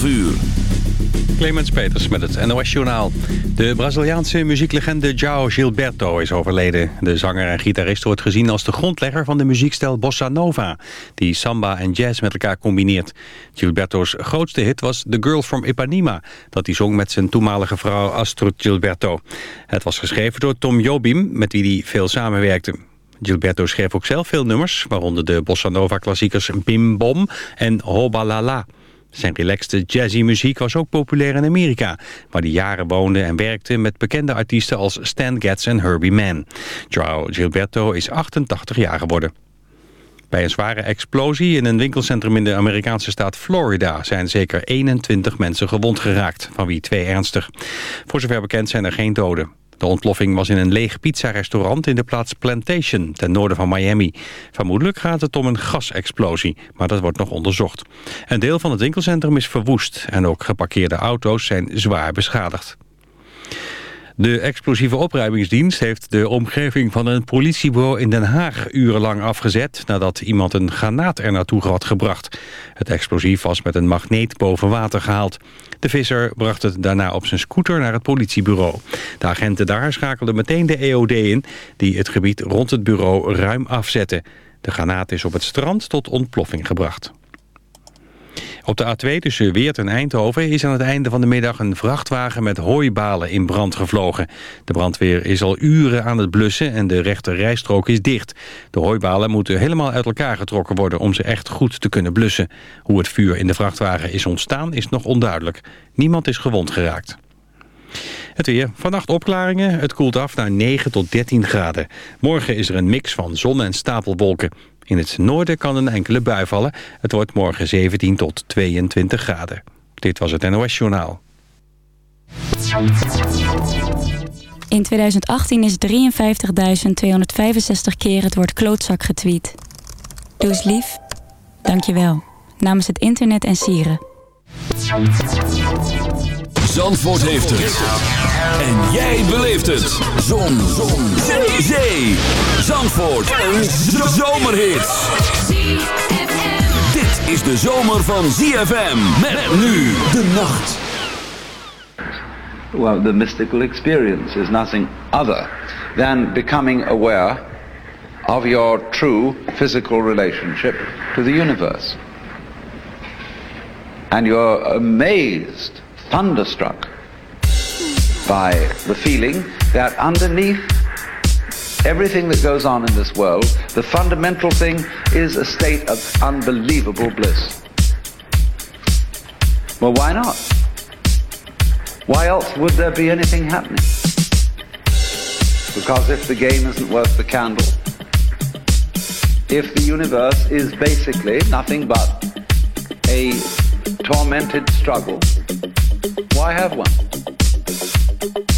12 uur. Clemens Peters met het NOS Journaal. De Braziliaanse muzieklegende João Gilberto is overleden. De zanger en gitarist wordt gezien als de grondlegger van de muziekstijl Bossa Nova... die samba en jazz met elkaar combineert. Gilberto's grootste hit was The Girl from Ipanema... dat hij zong met zijn toenmalige vrouw Astrid Gilberto. Het was geschreven door Tom Jobim, met wie hij veel samenwerkte. Gilberto schreef ook zelf veel nummers, waaronder de Bossa Nova klassiekers Bim Bom en Hoba La La. Zijn relaxte jazzy muziek was ook populair in Amerika... waar hij jaren woonde en werkte met bekende artiesten als Stan Getz en Herbie Mann. Joao Gilberto is 88 jaar geworden. Bij een zware explosie in een winkelcentrum in de Amerikaanse staat Florida... zijn zeker 21 mensen gewond geraakt, van wie twee ernstig. Voor zover bekend zijn er geen doden. De ontploffing was in een leeg pizzarestaurant in de plaats Plantation, ten noorden van Miami. Vermoedelijk gaat het om een gasexplosie, maar dat wordt nog onderzocht. Een deel van het winkelcentrum is verwoest en ook geparkeerde auto's zijn zwaar beschadigd. De explosieve opruimingsdienst heeft de omgeving van een politiebureau in Den Haag urenlang afgezet nadat iemand een granaat er naartoe had gebracht. Het explosief was met een magneet boven water gehaald. De visser bracht het daarna op zijn scooter naar het politiebureau. De agenten daar schakelden meteen de EOD in die het gebied rond het bureau ruim afzette. De granaat is op het strand tot ontploffing gebracht. Op de A2 tussen Weert en Eindhoven is aan het einde van de middag een vrachtwagen met hooibalen in brand gevlogen. De brandweer is al uren aan het blussen en de rechte rijstrook is dicht. De hooibalen moeten helemaal uit elkaar getrokken worden om ze echt goed te kunnen blussen. Hoe het vuur in de vrachtwagen is ontstaan is nog onduidelijk. Niemand is gewond geraakt. Het weer. Vannacht opklaringen. Het koelt af naar 9 tot 13 graden. Morgen is er een mix van zon en stapelwolken. In het noorden kan een enkele bui vallen. Het wordt morgen 17 tot 22 graden. Dit was het NOS Journaal. In 2018 is 53.265 keer het woord klootzak getweet. Doe eens lief. Dank je wel. Namens het internet en sieren. Zandvoort heeft het. En jij beleeft het. Zon. Zon. Zee. Zee. Zandvoort. Een zomerhit. Dit is de zomer van ZFM. Met nu de nacht. Well, the mystical experience is nothing other than becoming aware of your true physical relationship to the universe. And you're amazed thunderstruck by the feeling that underneath everything that goes on in this world, the fundamental thing is a state of unbelievable bliss. Well, why not? Why else would there be anything happening? Because if the game isn't worth the candle, if the universe is basically nothing but a tormented struggle, why have one?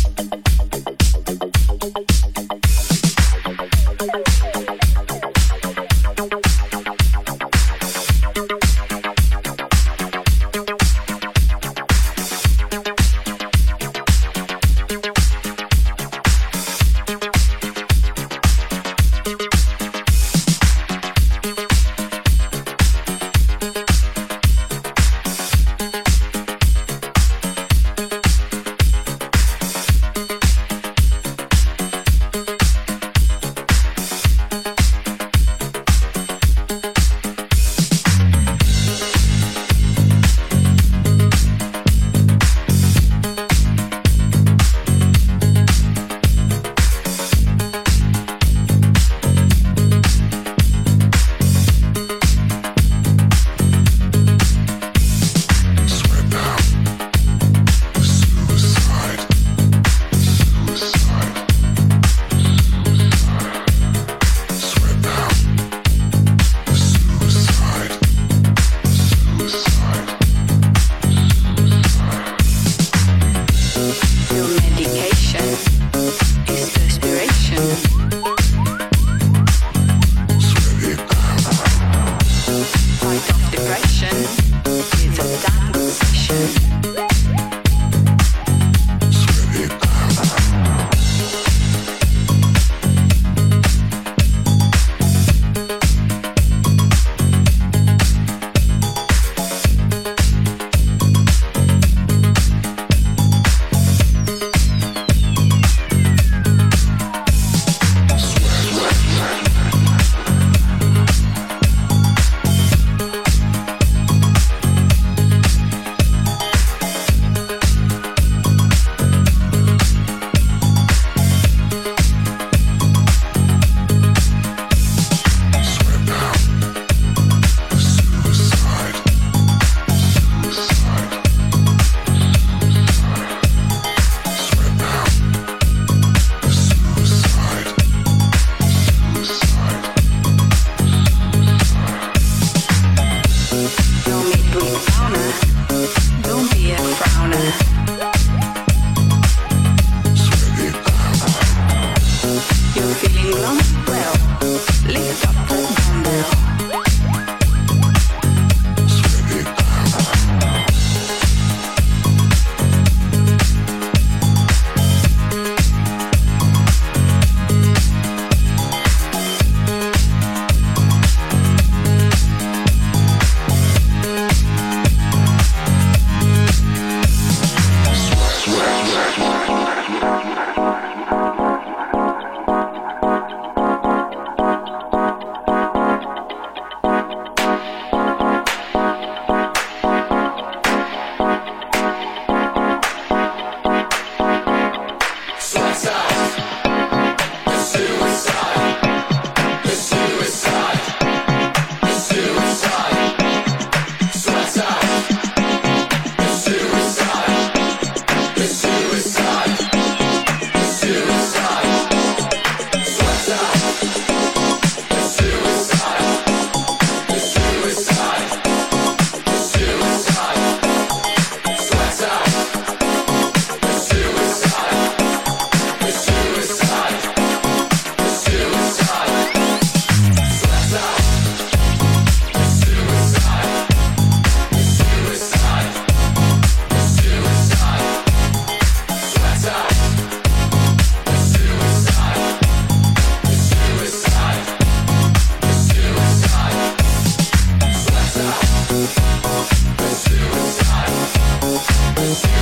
Dance.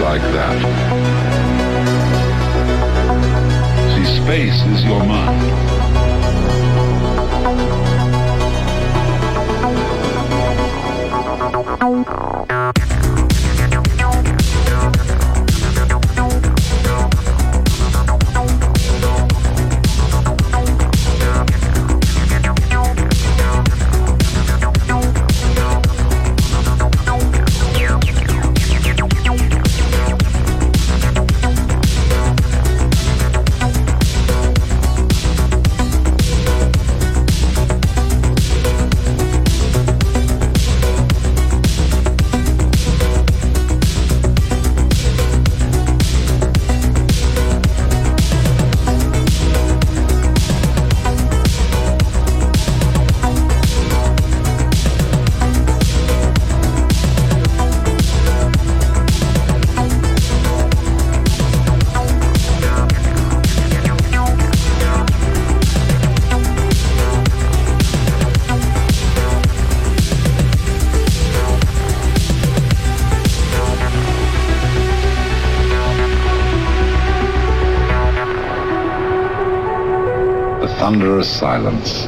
Like that. See, space is your mind. a silence.